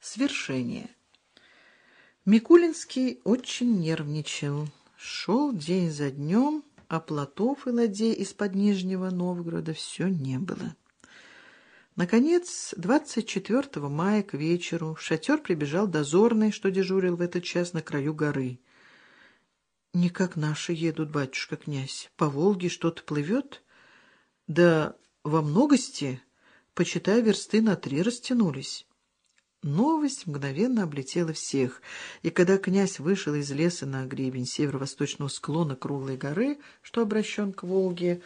Свершение. Микулинский очень нервничал. Шел день за днем, а плотов и ладей из-под Нижнего Новгорода все не было. Наконец, 24 мая к вечеру в шатер прибежал дозорный, что дежурил в этот час на краю горы. — Никак наши едут, батюшка-князь. По Волге что-то плывет? Да во многости, почитай, версты на три растянулись. Новость мгновенно облетела всех, и когда князь вышел из леса на гребень северо-восточного склона круглой горы, что обращен к Волге,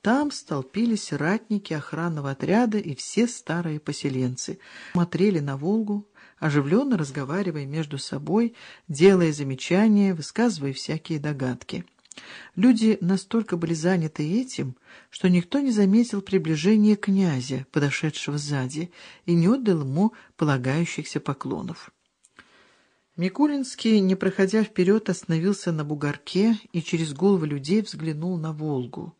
там столпились ратники охранного отряда и все старые поселенцы. Смотрели на Волгу, оживленно разговаривая между собой, делая замечания, высказывая всякие догадки. Люди настолько были заняты этим, что никто не заметил приближения князя, подошедшего сзади, и не отдал ему полагающихся поклонов. Микулинский, не проходя вперед, остановился на бугорке и через головы людей взглянул на Волгу.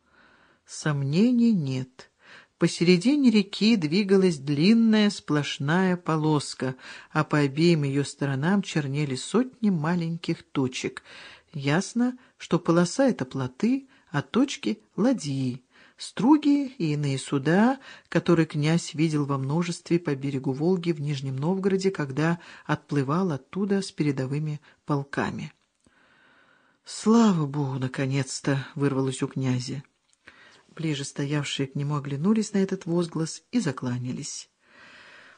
Сомнений нет. Посередине реки двигалась длинная сплошная полоска, а по обеим ее сторонам чернели сотни маленьких точек — Ясно, что полоса — это плоты, а точки — ладьи, струги и иные суда, которые князь видел во множестве по берегу Волги в Нижнем Новгороде, когда отплывал оттуда с передовыми полками. «Слава Богу, наконец-то!» — вырвалось у князя. Ближе стоявшие к нему оглянулись на этот возглас и закланялись.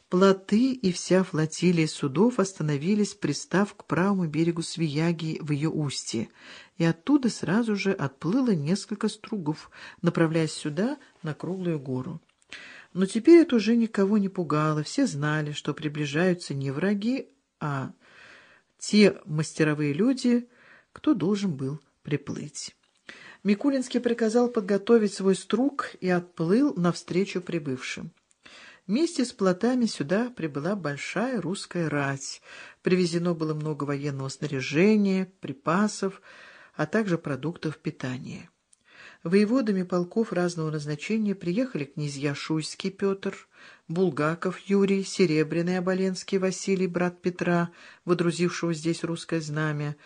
Плоты и вся флотилия судов остановились, пристав к правому берегу Свияги в ее устье, и оттуда сразу же отплыло несколько стругов, направляясь сюда, на Круглую гору. Но теперь это уже никого не пугало, все знали, что приближаются не враги, а те мастеровые люди, кто должен был приплыть. Микулинский приказал подготовить свой струг и отплыл навстречу прибывшим. Вместе с плотами сюда прибыла большая русская рать. Привезено было много военного снаряжения, припасов, а также продуктов питания. Воеводами полков разного назначения приехали князья Шуйский Петр, Булгаков Юрий, Серебряный Оболенский Василий, брат Петра, водрузившего здесь русское знамя,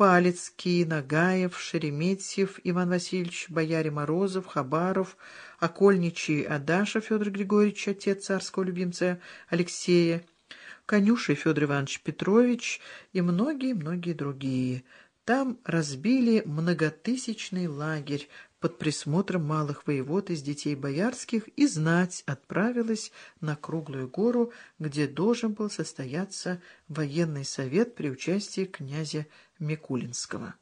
Палецкий, Нагаев, Шереметьев, Иван Васильевич, бояре Морозов, Хабаров, Окольничий Адаша Федор Григорьевич, отец царского любимца Алексея, Конюший Федор Иванович Петрович и многие-многие другие. Там разбили многотысячный лагерь под присмотром малых воевод из детей боярских, и знать отправилась на Круглую гору, где должен был состояться военный совет при участии князя Микулинского.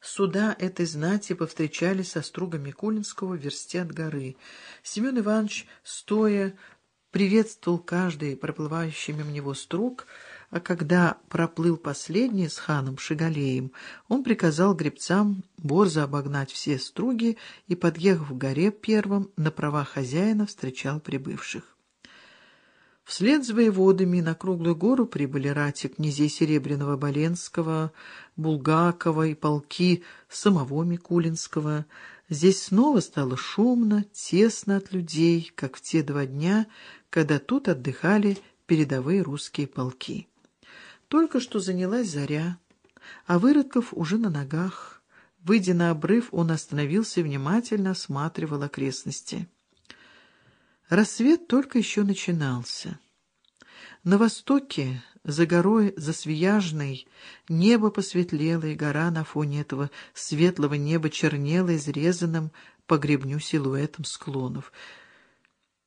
Суда этой знати повстречали со струга Микулинского в версте от горы. Семен Иванович, стоя, приветствовал каждый проплывающий мимо него струг, а когда проплыл последний с ханом Шигалеем, он приказал гребцам борзо обогнать все струги и, подъехав к горе первым, на права хозяина встречал прибывших. Вслед за воеводами на Круглую гору прибыли рати князей Серебряного Боленского, Булгакова и полки самого Микулинского. Здесь снова стало шумно, тесно от людей, как в те два дня, когда тут отдыхали передовые русские полки. Только что занялась заря, а Выродков уже на ногах. Выйдя на обрыв, он остановился и внимательно осматривал окрестности. Рассвет только еще начинался. На востоке, за горой, за Свияжной, небо посветлело, и гора на фоне этого светлого неба чернела изрезанным по гребню силуэтом склонов —